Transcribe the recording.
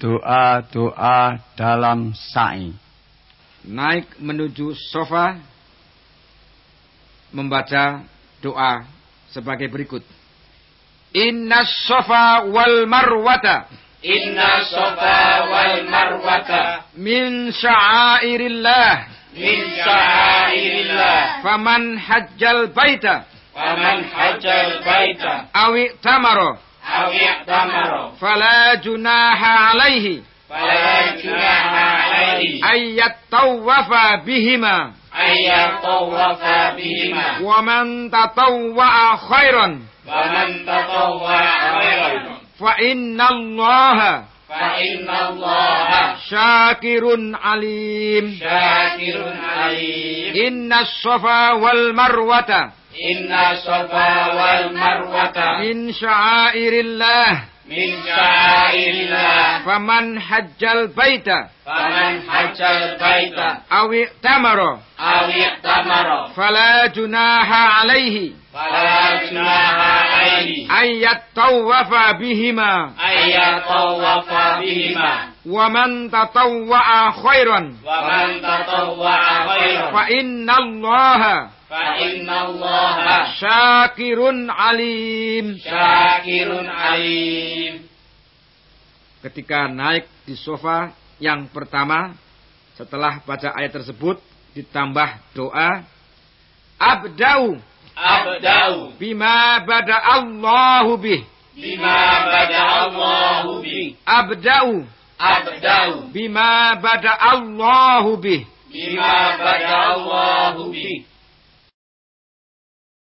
Doa-doa dalam sa'i. Naik menuju sofa membaca doa sebagai berikut. Inna sofa wal marwata. Inna sofa wal marwata. Min sya'airillah. Min sya'airillah. Faman hajjal baita. Faman hajjal baita. Awi tamaro أو يأتمر فلا جناح عليه. فلا جناح عليه. أن يتطوف بهما. أن يتطوف بهما. ومن تطوع خيرا. ومن تطوع خيرا. فإن الله فإن الله شاكر عليم. شاكر عليم. إن الصفا والمروة إن الصفا والمروة. من شعائر الله. من شعائر الله. فمن حج البيت. فمن حج البيت. أو ائتمر أو ائتمر فلا جناح عليه. فلا جناح عليه. أن يطوف بهما. أن يطوف بهما. Wa man tatawwa'a khairan fa inna allaha fa inna allaha syakirun alim syakirun alim ketika naik di sofa yang pertama setelah baca ayat tersebut ditambah doa abdau abda'u bima bada Allahu bih. Bima bada Allahu bi abdau abda'u. Bima bada Allahu bih. Bima bada Allahu bi